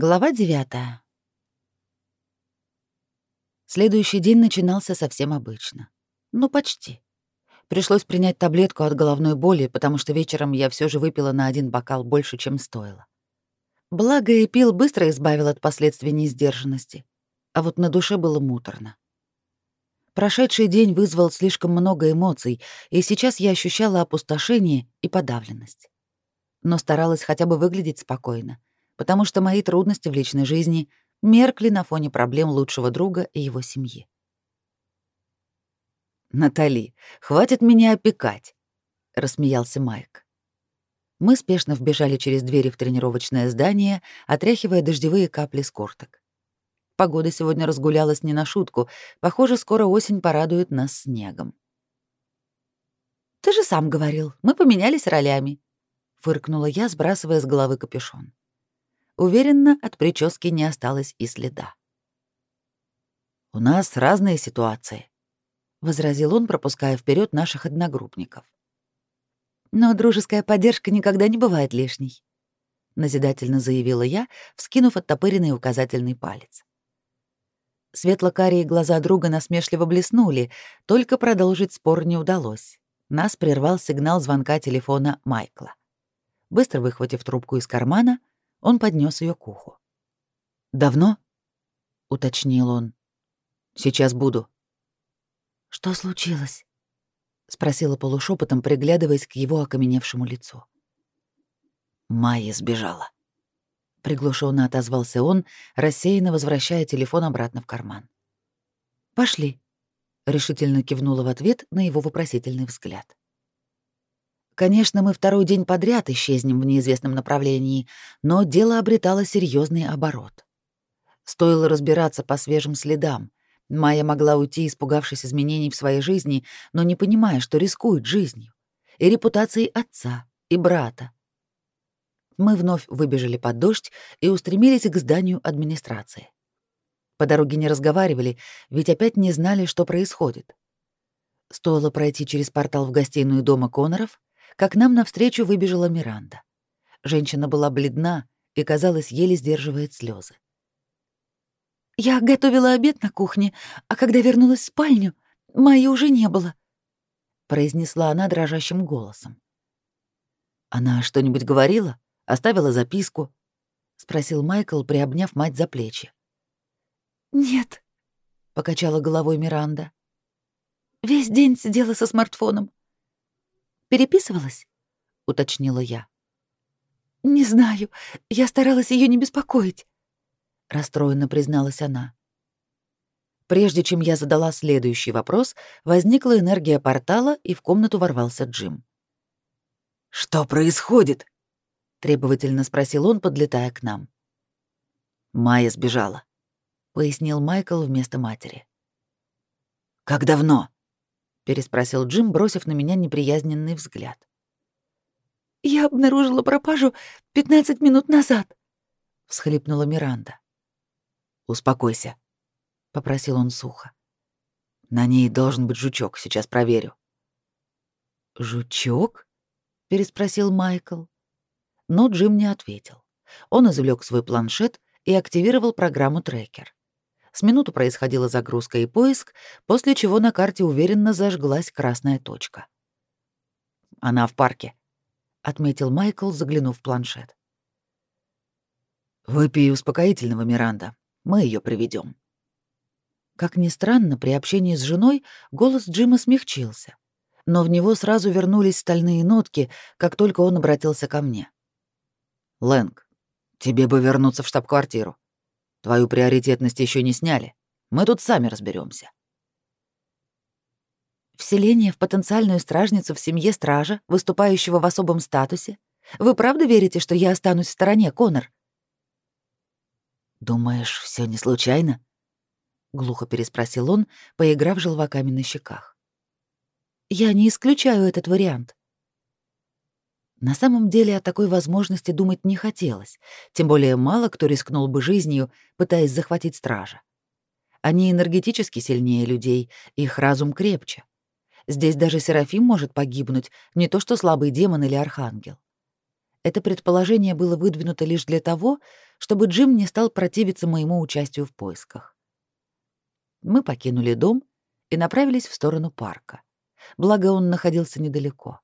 Глава девятая. Следующий день начинался совсем обычно. Ну, почти. Пришлось принять таблетку от головной боли, потому что вечером я все же выпила на один бокал больше, чем стоило. Благо, и пил быстро избавил от последствий неиздержанности, а вот на душе было муторно. Прошедший день вызвал слишком много эмоций, и сейчас я ощущала опустошение и подавленность. Но старалась хотя бы выглядеть спокойно — потому что мои трудности в личной жизни меркли на фоне проблем лучшего друга и его семьи. «Натали, хватит меня опекать», — рассмеялся Майк. Мы спешно вбежали через двери в тренировочное здание, отряхивая дождевые капли с курток. Погода сегодня разгулялась не на шутку. Похоже, скоро осень порадует нас снегом. «Ты же сам говорил, мы поменялись ролями», — фыркнула я, сбрасывая с головы капюшон. Уверенно, от прически не осталось и следа. «У нас разные ситуации», — возразил он, пропуская вперед наших одногруппников. «Но дружеская поддержка никогда не бывает лишней», — назидательно заявила я, вскинув оттопыренный указательный палец. Светло-карие глаза друга насмешливо блеснули, только продолжить спор не удалось. Нас прервал сигнал звонка телефона Майкла. Быстро выхватив трубку из кармана, он поднес ее к уху. «Давно?» — уточнил он. «Сейчас буду». «Что случилось?» — спросила полушепотом, приглядываясь к его окаменевшему лицу. «Майя сбежала». Приглушенно отозвался он, рассеянно возвращая телефон обратно в карман. «Пошли», — решительно кивнула в ответ на его вопросительный взгляд. Конечно, мы второй день подряд исчезнем в неизвестном направлении, но дело обретало серьезный оборот. Стоило разбираться по свежим следам. Майя могла уйти, испугавшись изменений в своей жизни, но не понимая, что рискует жизнью и репутацией отца и брата. Мы вновь выбежали под дождь и устремились к зданию администрации. По дороге не разговаривали, ведь опять не знали, что происходит. Стоило пройти через портал в гостиную дома Коноров, как нам навстречу выбежала Миранда. Женщина была бледна и, казалось, еле сдерживает слезы. «Я готовила обед на кухне, а когда вернулась в спальню, моей уже не было», — произнесла она дрожащим голосом. «Она что-нибудь говорила? Оставила записку?» — спросил Майкл, приобняв мать за плечи. «Нет», — покачала головой Миранда. «Весь день сидела со смартфоном. Переписывалась? уточнила я. Не знаю, я старалась ее не беспокоить, расстроенно призналась она. Прежде чем я задала следующий вопрос, возникла энергия портала, и в комнату ворвался Джим. «Что происходит?» — требовательно спросил он, подлетая к нам. «Майя сбежала», — пояснил Майкл вместо матери. «Как давно?» Переспросил Джим, бросив на меня неприязненный взгляд. Я обнаружила пропажу 15 минут назад, всхлипнула Миранда. Успокойся, попросил он сухо. На ней должен быть жучок, сейчас проверю. Жучок? переспросил Майкл. Но Джим не ответил. Он извлек свой планшет и активировал программу трекер. С минуту происходила загрузка и поиск, после чего на карте уверенно зажглась красная точка. «Она в парке», — отметил Майкл, заглянув в планшет. «Выпей успокоительного, Миранда. Мы ее приведем. Как ни странно, при общении с женой голос Джима смягчился, но в него сразу вернулись стальные нотки, как только он обратился ко мне. «Лэнг, тебе бы вернуться в штаб-квартиру. Твою приоритетность еще не сняли. Мы тут сами разберемся. Вселение в потенциальную стражницу в семье стража, выступающего в особом статусе? Вы правда верите, что я останусь в стороне, Конор? Думаешь, все не случайно? глухо переспросил он, поиграв желваками на щеках. Я не исключаю этот вариант. На самом деле о такой возможности думать не хотелось, тем более мало кто рискнул бы жизнью, пытаясь захватить стража. Они энергетически сильнее людей, их разум крепче. Здесь даже Серафим может погибнуть, не то что слабый демон или архангел. Это предположение было выдвинуто лишь для того, чтобы Джим не стал противиться моему участию в поисках. Мы покинули дом и направились в сторону парка. Благо он находился недалеко.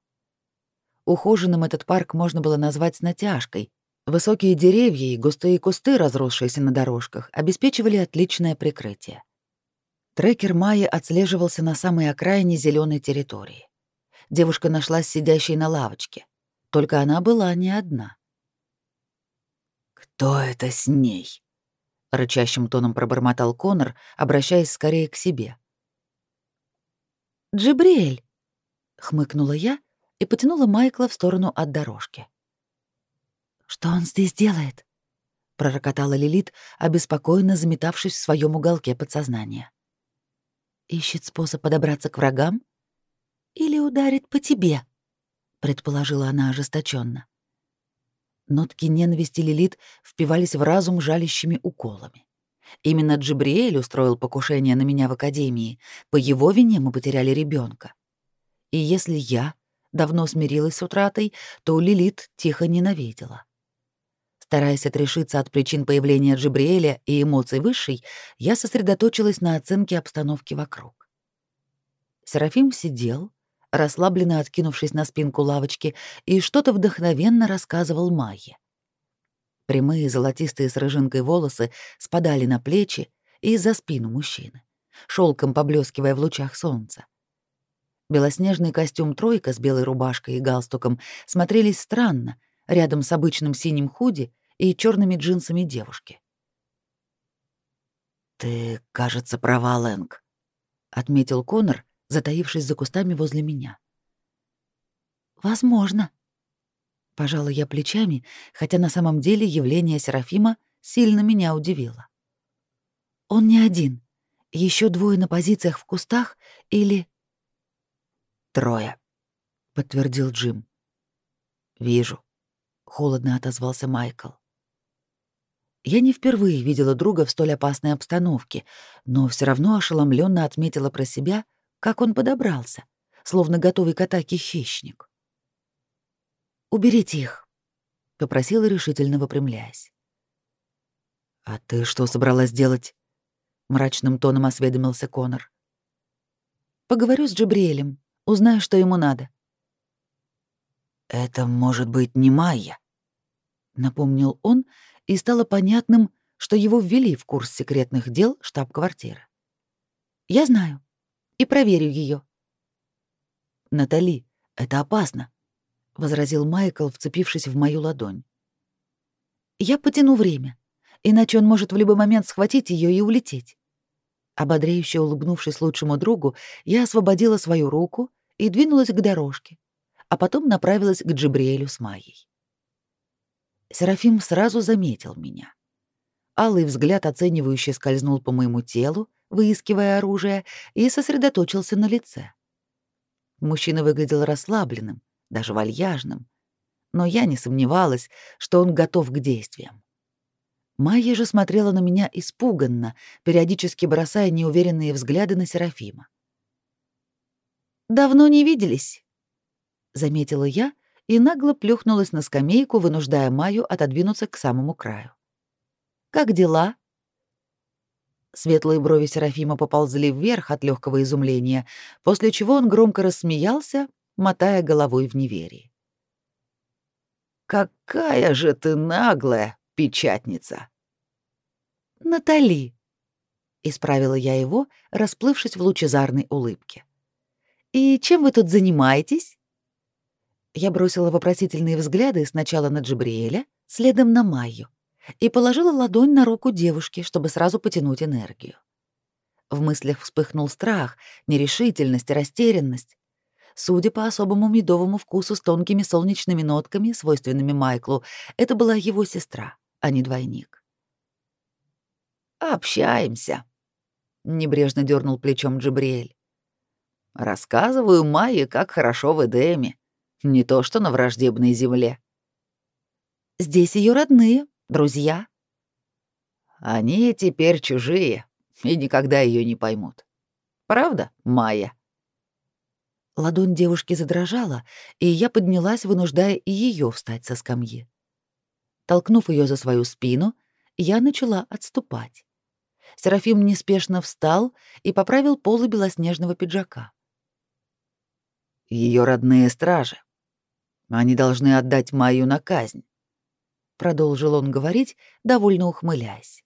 Ухоженным этот парк можно было назвать с натяжкой. Высокие деревья и густые кусты, разросшиеся на дорожках, обеспечивали отличное прикрытие. Трекер Майи отслеживался на самой окраине зеленой территории. Девушка нашлась сидящей на лавочке. Только она была не одна. «Кто это с ней?» — рычащим тоном пробормотал Конор, обращаясь скорее к себе. «Джибриэль!» — хмыкнула я и потянула Майкла в сторону от дорожки. «Что он здесь делает?» — пророкотала Лилит, обеспокоенно заметавшись в своем уголке подсознания. «Ищет способ подобраться к врагам? Или ударит по тебе?» — предположила она ожесточенно. Нотки ненависти Лилит впивались в разум жалящими уколами. Именно Джибриэль устроил покушение на меня в академии. По его вине мы потеряли ребенка. И если я давно смирилась с утратой, то Лилит тихо ненавидела. Стараясь отрешиться от причин появления Джибриэля и эмоций высшей, я сосредоточилась на оценке обстановки вокруг. Серафим сидел, расслабленно откинувшись на спинку лавочки, и что-то вдохновенно рассказывал Майе. Прямые золотистые с рыжинкой волосы спадали на плечи и за спину мужчины, шелком поблескивая в лучах солнца. Белоснежный костюм «тройка» с белой рубашкой и галстуком смотрелись странно рядом с обычным синим худи и черными джинсами девушки. «Ты, кажется, права, Лэнг», — отметил Конор, затаившись за кустами возле меня. «Возможно». Пожала я плечами, хотя на самом деле явление Серафима сильно меня удивило. «Он не один. Еще двое на позициях в кустах или...» «Трое», — подтвердил Джим. «Вижу», — холодно отозвался Майкл. Я не впервые видела друга в столь опасной обстановке, но все равно ошеломленно отметила про себя, как он подобрался, словно готовый к атаке хищник. «Уберите их», — попросила решительно выпрямляясь. «А ты что собралась делать?» — мрачным тоном осведомился Конор. «Поговорю с Джабриэлем, узнаю, что ему надо». «Это может быть не Майя», — напомнил он, и стало понятным, что его ввели в курс секретных дел штаб-квартиры. «Я знаю и проверю ее. «Натали, это опасно», — возразил Майкл, вцепившись в мою ладонь. «Я потяну время, иначе он может в любой момент схватить ее и улететь». Ободряюще улыбнувшись лучшему другу, я освободила свою руку и двинулась к дорожке, а потом направилась к Джибриэлю с Майей. Серафим сразу заметил меня. Алый взгляд оценивающе скользнул по моему телу, выискивая оружие, и сосредоточился на лице. Мужчина выглядел расслабленным, даже вальяжным, но я не сомневалась, что он готов к действиям. Майя же смотрела на меня испуганно, периодически бросая неуверенные взгляды на Серафима. «Давно не виделись», — заметила я и нагло плюхнулась на скамейку, вынуждая Майю отодвинуться к самому краю. «Как дела?» Светлые брови Серафима поползли вверх от легкого изумления, после чего он громко рассмеялся, мотая головой в неверии. «Какая же ты наглая, печатница!» «Натали!» — исправила я его, расплывшись в лучезарной улыбке. «И чем вы тут занимаетесь?» Я бросила вопросительные взгляды сначала на Джибриэля, следом на Майю и положила ладонь на руку девушки, чтобы сразу потянуть энергию. В мыслях вспыхнул страх, нерешительность растерянность. Судя по особому медовому вкусу с тонкими солнечными нотками, свойственными Майклу, это была его сестра, а не двойник. «Общаемся», — небрежно дернул плечом Джибриэль. «Рассказываю Майе, как хорошо в Эдеме. Не то что на враждебной земле». «Здесь ее родные», Друзья? Они теперь чужие и никогда ее не поймут. Правда, Майя? Ладонь девушки задрожала, и я поднялась, вынуждая и ее встать со скамьи. Толкнув ее за свою спину, я начала отступать. Серафим неспешно встал и поправил полы белоснежного пиджака. Ее родные стражи. Они должны отдать Майю на казнь. Продолжил он говорить, довольно ухмыляясь.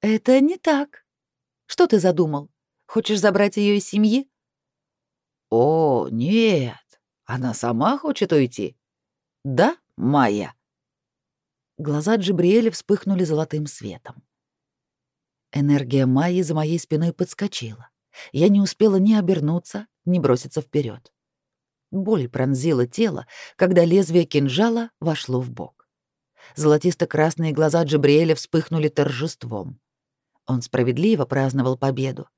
Это не так. Что ты задумал? Хочешь забрать ее из семьи? О, нет. Она сама хочет уйти. Да, Майя? Глаза Джибриэля вспыхнули золотым светом. Энергия Майи за моей спиной подскочила. Я не успела ни обернуться, ни броситься вперед. Боль пронзила тело, когда лезвие кинжала вошло в бок. Золотисто-красные глаза Джибриэля вспыхнули торжеством. Он справедливо праздновал победу.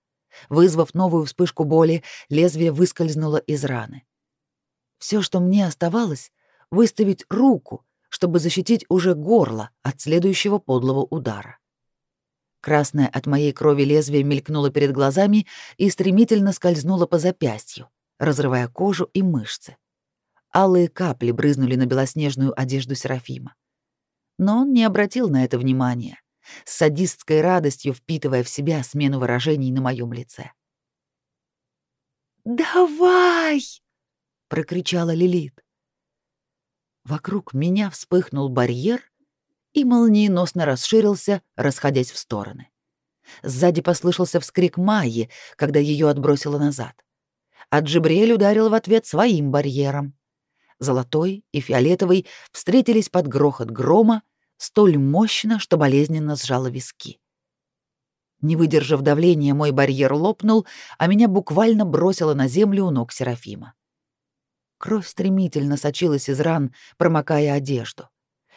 Вызвав новую вспышку боли, лезвие выскользнуло из раны. Все, что мне оставалось, выставить руку, чтобы защитить уже горло от следующего подлого удара. Красное от моей крови лезвие мелькнуло перед глазами и стремительно скользнуло по запястью, разрывая кожу и мышцы. Алые капли брызнули на белоснежную одежду Серафима. Но он не обратил на это внимания, с садистской радостью впитывая в себя смену выражений на моем лице. «Давай!» — прокричала Лилит. Вокруг меня вспыхнул барьер и молниеносно расширился, расходясь в стороны. Сзади послышался вскрик Майи, когда ее отбросило назад. А Джибриэль ударил в ответ своим барьером. Золотой и фиолетовый встретились под грохот грома, столь мощно, что болезненно сжало виски. Не выдержав давления, мой барьер лопнул, а меня буквально бросило на землю у ног Серафима. Кровь стремительно сочилась из ран, промокая одежду.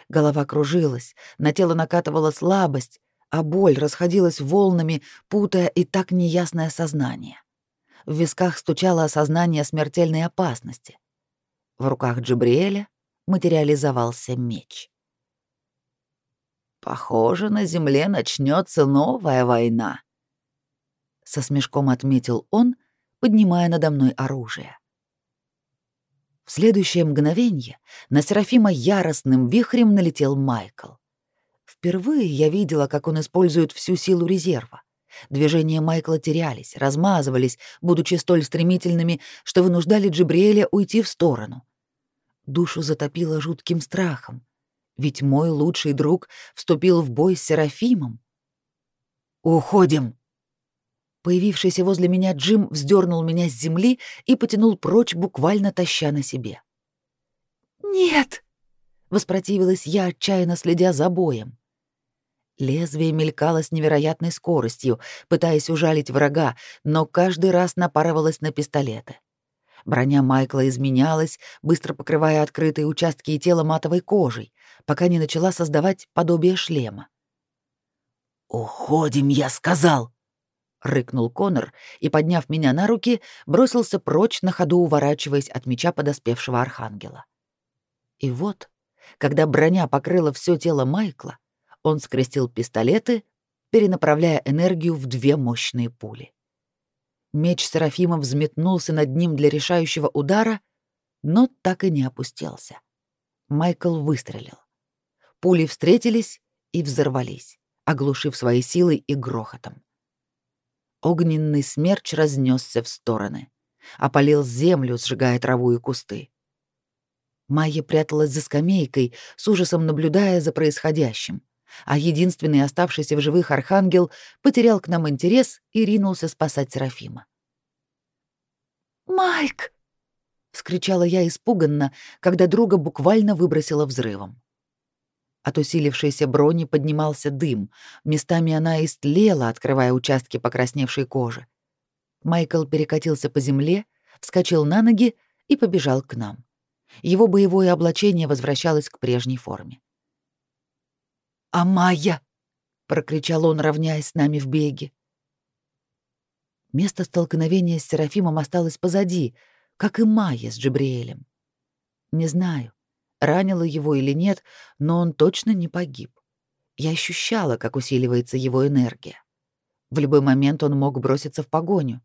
Голова кружилась, на тело накатывала слабость, а боль расходилась волнами, путая и так неясное сознание. В висках стучало осознание смертельной опасности. В руках Джибриэля материализовался меч. «Похоже, на земле начнется новая война», — со смешком отметил он, поднимая надо мной оружие. В следующее мгновение на Серафима яростным вихрем налетел Майкл. Впервые я видела, как он использует всю силу резерва. Движения Майкла терялись, размазывались, будучи столь стремительными, что вынуждали Джибриэля уйти в сторону. Душу затопило жутким страхом, ведь мой лучший друг вступил в бой с Серафимом. «Уходим!» Появившийся возле меня Джим вздернул меня с земли и потянул прочь, буквально таща на себе. «Нет!» — воспротивилась я, отчаянно следя за боем. Лезвие мелькало с невероятной скоростью, пытаясь ужалить врага, но каждый раз напарывалось на пистолеты. Броня Майкла изменялась, быстро покрывая открытые участки тела матовой кожей, пока не начала создавать подобие шлема. «Уходим, я сказал!» — рыкнул Конор и, подняв меня на руки, бросился прочь, на ходу уворачиваясь от меча подоспевшего архангела. И вот, когда броня покрыла все тело Майкла, он скрестил пистолеты, перенаправляя энергию в две мощные пули. Меч Серафима взметнулся над ним для решающего удара, но так и не опустился. Майкл выстрелил. Пули встретились и взорвались, оглушив своей силой и грохотом. Огненный смерч разнесся в стороны, опалил землю, сжигая траву и кусты. Майя пряталась за скамейкой, с ужасом наблюдая за происходящим, а единственный оставшийся в живых архангел потерял к нам интерес и ринулся спасать Серафима. «Майк!» — вскричала я испуганно, когда друга буквально выбросила взрывом. От усилившейся брони поднимался дым, местами она истлела, открывая участки покрасневшей кожи. Майкл перекатился по земле, вскочил на ноги и побежал к нам. Его боевое облачение возвращалось к прежней форме. «Амайя!» — прокричал он, равняясь с нами в беге. Место столкновения с Серафимом осталось позади, как и Майя с Джибриэлем. Не знаю, ранило его или нет, но он точно не погиб. Я ощущала, как усиливается его энергия. В любой момент он мог броситься в погоню.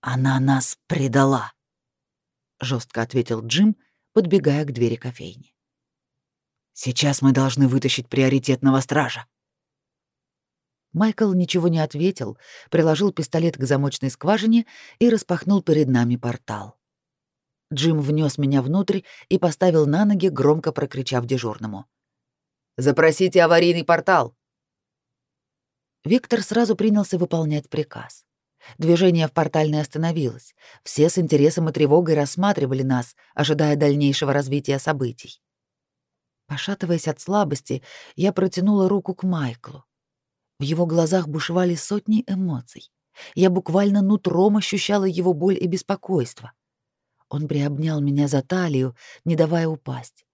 «Она нас предала», — жестко ответил Джим, подбегая к двери кофейни. «Сейчас мы должны вытащить приоритетного стража». Майкл ничего не ответил, приложил пистолет к замочной скважине и распахнул перед нами портал. Джим внес меня внутрь и поставил на ноги, громко прокричав дежурному. «Запросите аварийный портал!» Виктор сразу принялся выполнять приказ. Движение в портальной остановилось. Все с интересом и тревогой рассматривали нас, ожидая дальнейшего развития событий. Пошатываясь от слабости, я протянула руку к Майклу. В его глазах бушевали сотни эмоций. Я буквально нутром ощущала его боль и беспокойство. Он приобнял меня за талию, не давая упасть.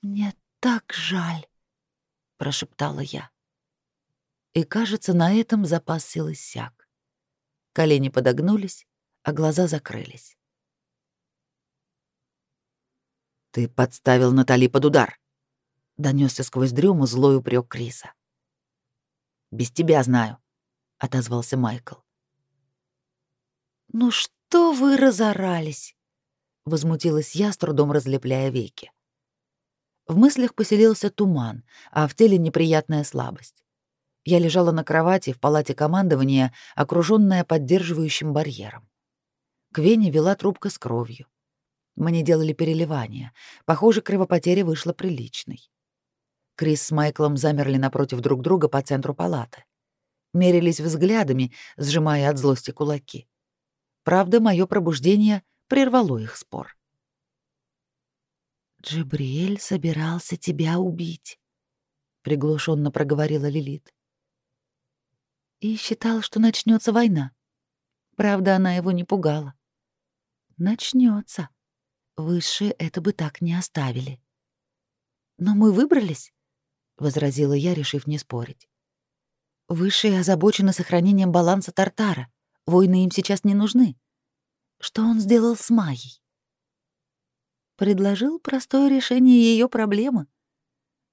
«Мне так жаль», — прошептала я. И, кажется, на этом запас сил иссяк. Колени подогнулись, а глаза закрылись. «Ты подставил Натали под удар», — донесся сквозь дрему злой упрек Криса. Без тебя знаю», — отозвался Майкл. «Ну что вы разорались?» — возмутилась я, с трудом разлепляя веки. В мыслях поселился туман, а в теле неприятная слабость. Я лежала на кровати в палате командования, окружённая поддерживающим барьером. К вене вела трубка с кровью. Мне делали переливание. Похоже, кровопотеря вышла приличной. Крис с Майклом замерли напротив друг друга по центру палаты. Мерились взглядами, сжимая от злости кулаки. Правда, мое пробуждение прервало их спор. «Джибриэль собирался тебя убить», — приглушенно проговорила Лилит. «И считал, что начнется война. Правда, она его не пугала. Начнется. Высшие это бы так не оставили. Но мы выбрались возразила я, решив не спорить. Высшие озабочены сохранением баланса Тартара. Войны им сейчас не нужны. Что он сделал с Майей? Предложил простое решение ее проблемы,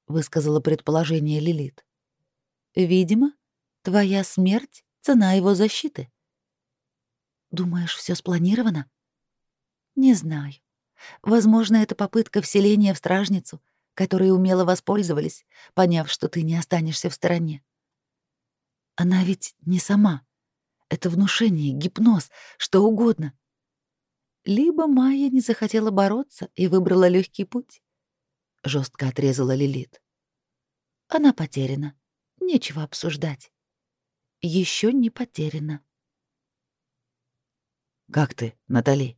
высказала предположение Лилит. Видимо, твоя смерть цена его защиты. Думаешь, все спланировано? Не знаю. Возможно, это попытка вселения в стражницу — которые умело воспользовались, поняв, что ты не останешься в стороне. Она ведь не сама. Это внушение, гипноз, что угодно. Либо Майя не захотела бороться и выбрала легкий путь. Жестко отрезала Лилит. Она потеряна. Нечего обсуждать. Еще не потеряна. «Как ты, Натали?»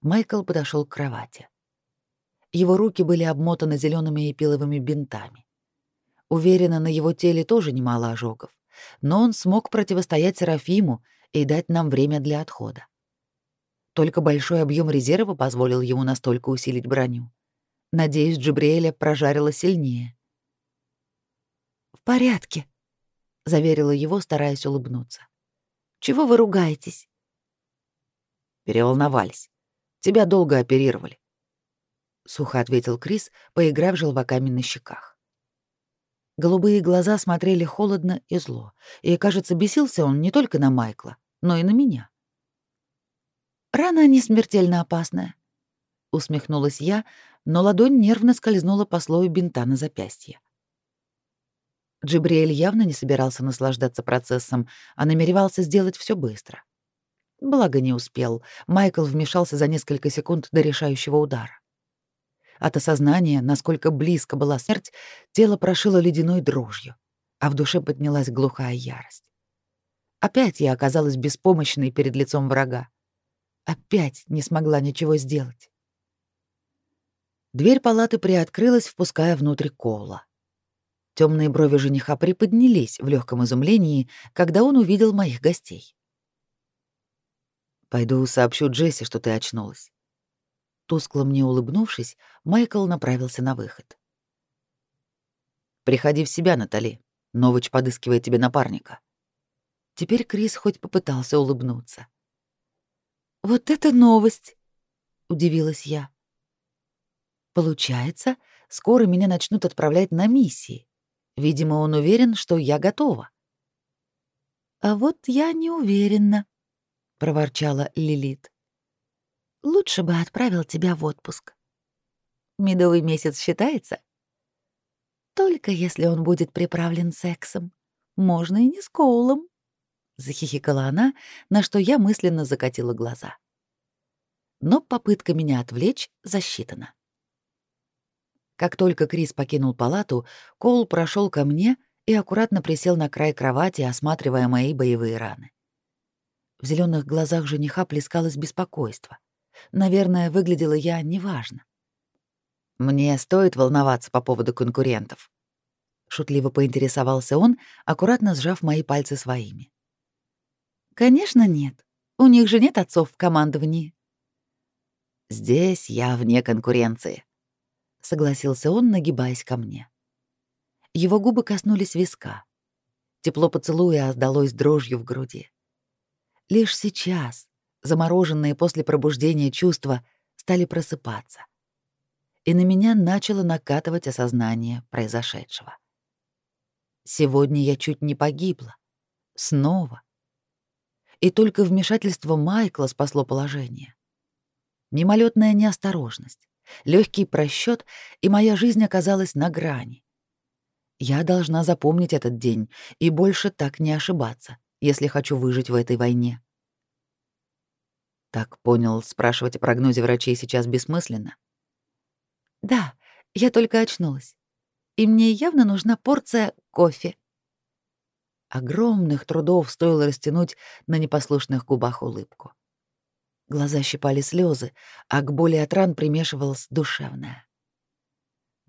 Майкл подошел к кровати. Его руки были обмотаны зелеными эпиловыми бинтами. Уверена, на его теле тоже немало ожогов, но он смог противостоять Серафиму и дать нам время для отхода. Только большой объем резерва позволил ему настолько усилить броню. Надеюсь, Джибриэля прожарила сильнее. «В порядке», — заверила его, стараясь улыбнуться. «Чего вы ругаетесь?» «Переволновались. Тебя долго оперировали сухо ответил Крис, поиграв желваками на щеках. Голубые глаза смотрели холодно и зло, и, кажется, бесился он не только на Майкла, но и на меня. «Рана не смертельно опасная», — усмехнулась я, но ладонь нервно скользнула по слою бинта на запястье. Джибриэль явно не собирался наслаждаться процессом, а намеревался сделать все быстро. Благо не успел, Майкл вмешался за несколько секунд до решающего удара. От осознания, насколько близко была смерть, тело прошило ледяной дрожью, а в душе поднялась глухая ярость. Опять я оказалась беспомощной перед лицом врага. Опять не смогла ничего сделать. Дверь палаты приоткрылась, впуская внутрь Коула. Темные брови жениха приподнялись в легком изумлении, когда он увидел моих гостей. «Пойду сообщу Джесси, что ты очнулась. Тускло мне улыбнувшись, Майкл направился на выход. «Приходи в себя, Натали. Новыч подыскивает тебе напарника». Теперь Крис хоть попытался улыбнуться. «Вот это новость!» — удивилась я. «Получается, скоро меня начнут отправлять на миссии. Видимо, он уверен, что я готова». «А вот я не уверена», — проворчала Лилит. «Лучше бы отправил тебя в отпуск». «Медовый месяц считается?» «Только если он будет приправлен сексом. Можно и не с Коулом», — захихикала она, на что я мысленно закатила глаза. Но попытка меня отвлечь засчитана. Как только Крис покинул палату, Коул прошел ко мне и аккуратно присел на край кровати, осматривая мои боевые раны. В зеленых глазах жениха плескалось беспокойство. Наверное, выглядела я неважно. «Мне стоит волноваться по поводу конкурентов», — шутливо поинтересовался он, аккуратно сжав мои пальцы своими. «Конечно нет. У них же нет отцов в командовании». «Здесь я вне конкуренции», — согласился он, нагибаясь ко мне. Его губы коснулись виска. Тепло поцелуя отдалось дрожью в груди. Лишь сейчас замороженные после пробуждения чувства стали просыпаться. И на меня начало накатывать осознание произошедшего. Сегодня я чуть не погибла. Снова. И только вмешательство Майкла спасло положение. Мимолетная неосторожность, легкий просчет, и моя жизнь оказалась на грани. Я должна запомнить этот день и больше так не ошибаться если хочу выжить в этой войне. Так понял, спрашивать о прогнозе врачей сейчас бессмысленно. Да, я только очнулась. И мне явно нужна порция кофе. Огромных трудов стоило растянуть на непослушных губах улыбку. Глаза щипали слезы, а к боли от ран примешивалась душевная.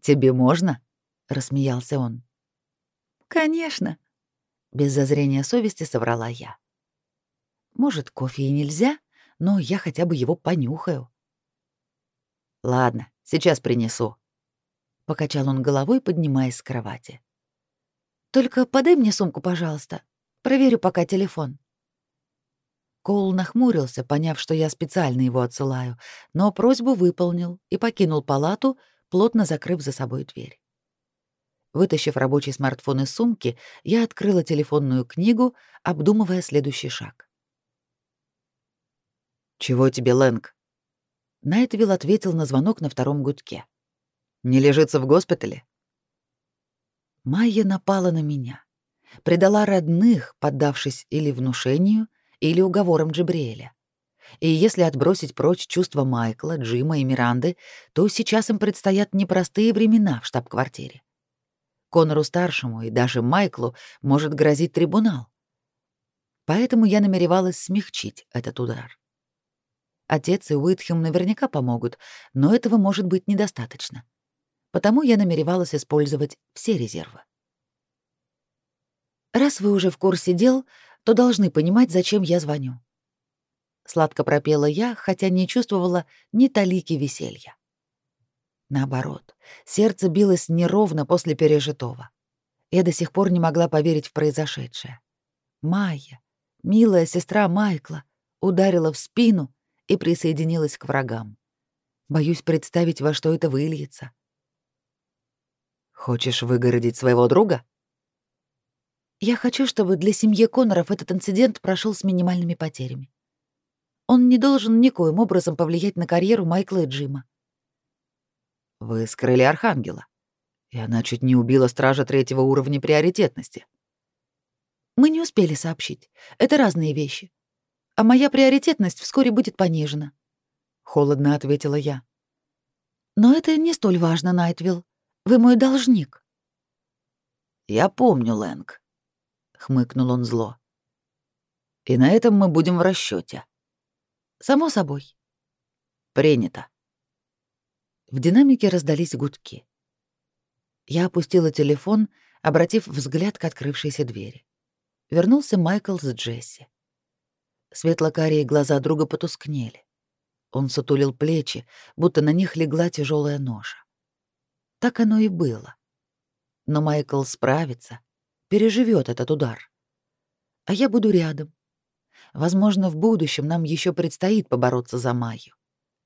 «Тебе можно?» — рассмеялся он. «Конечно», без зазрения совести соврала я. Может, кофе и нельзя, но я хотя бы его понюхаю. Ладно, сейчас принесу. Покачал он головой, поднимаясь с кровати. Только подай мне сумку, пожалуйста. Проверю пока телефон. Коул нахмурился, поняв, что я специально его отсылаю, но просьбу выполнил и покинул палату, плотно закрыв за собой дверь. Вытащив рабочий смартфон из сумки, я открыла телефонную книгу, обдумывая следующий шаг. «Чего тебе, Лэнг?» Найтвилл ответил на звонок на втором гудке. «Не лежится в госпитале?» Майя напала на меня. Предала родных, поддавшись или внушению, или уговорам Джибриэля. И если отбросить прочь чувства Майкла, Джима и Миранды, то сейчас им предстоят непростые времена в штаб-квартире. Конору-старшему и даже Майклу может грозить трибунал. Поэтому я намеревалась смягчить этот удар. Отец и Уитхем наверняка помогут, но этого может быть недостаточно. Потому я намеревалась использовать все резервы. «Раз вы уже в курсе дел, то должны понимать, зачем я звоню». Сладко пропела я, хотя не чувствовала ни талики веселья. Наоборот, сердце билось неровно после пережитого. Я до сих пор не могла поверить в произошедшее. Майя, милая сестра Майкла, ударила в спину и присоединилась к врагам. Боюсь представить, во что это выльется. «Хочешь выгородить своего друга?» «Я хочу, чтобы для семьи Конноров этот инцидент прошел с минимальными потерями. Он не должен никоим образом повлиять на карьеру Майкла и Джима. Вы скрыли Архангела, и она чуть не убила стража третьего уровня приоритетности. Мы не успели сообщить. Это разные вещи. А моя приоритетность вскоре будет понижена. Холодно ответила я. Но это не столь важно, Найтвилл. Вы мой должник. Я помню, Лэнг. Хмыкнул он зло. И на этом мы будем в расчете. Само собой. Принято. В динамике раздались гудки. Я опустила телефон, обратив взгляд к открывшейся двери. Вернулся Майкл с Джесси. Светло-карие глаза друга потускнели. Он сутулил плечи, будто на них легла тяжелая ноша. Так оно и было. Но Майкл справится, переживет этот удар. А я буду рядом. Возможно, в будущем нам еще предстоит побороться за Майю.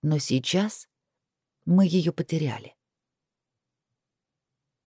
Но сейчас мы ее потеряли.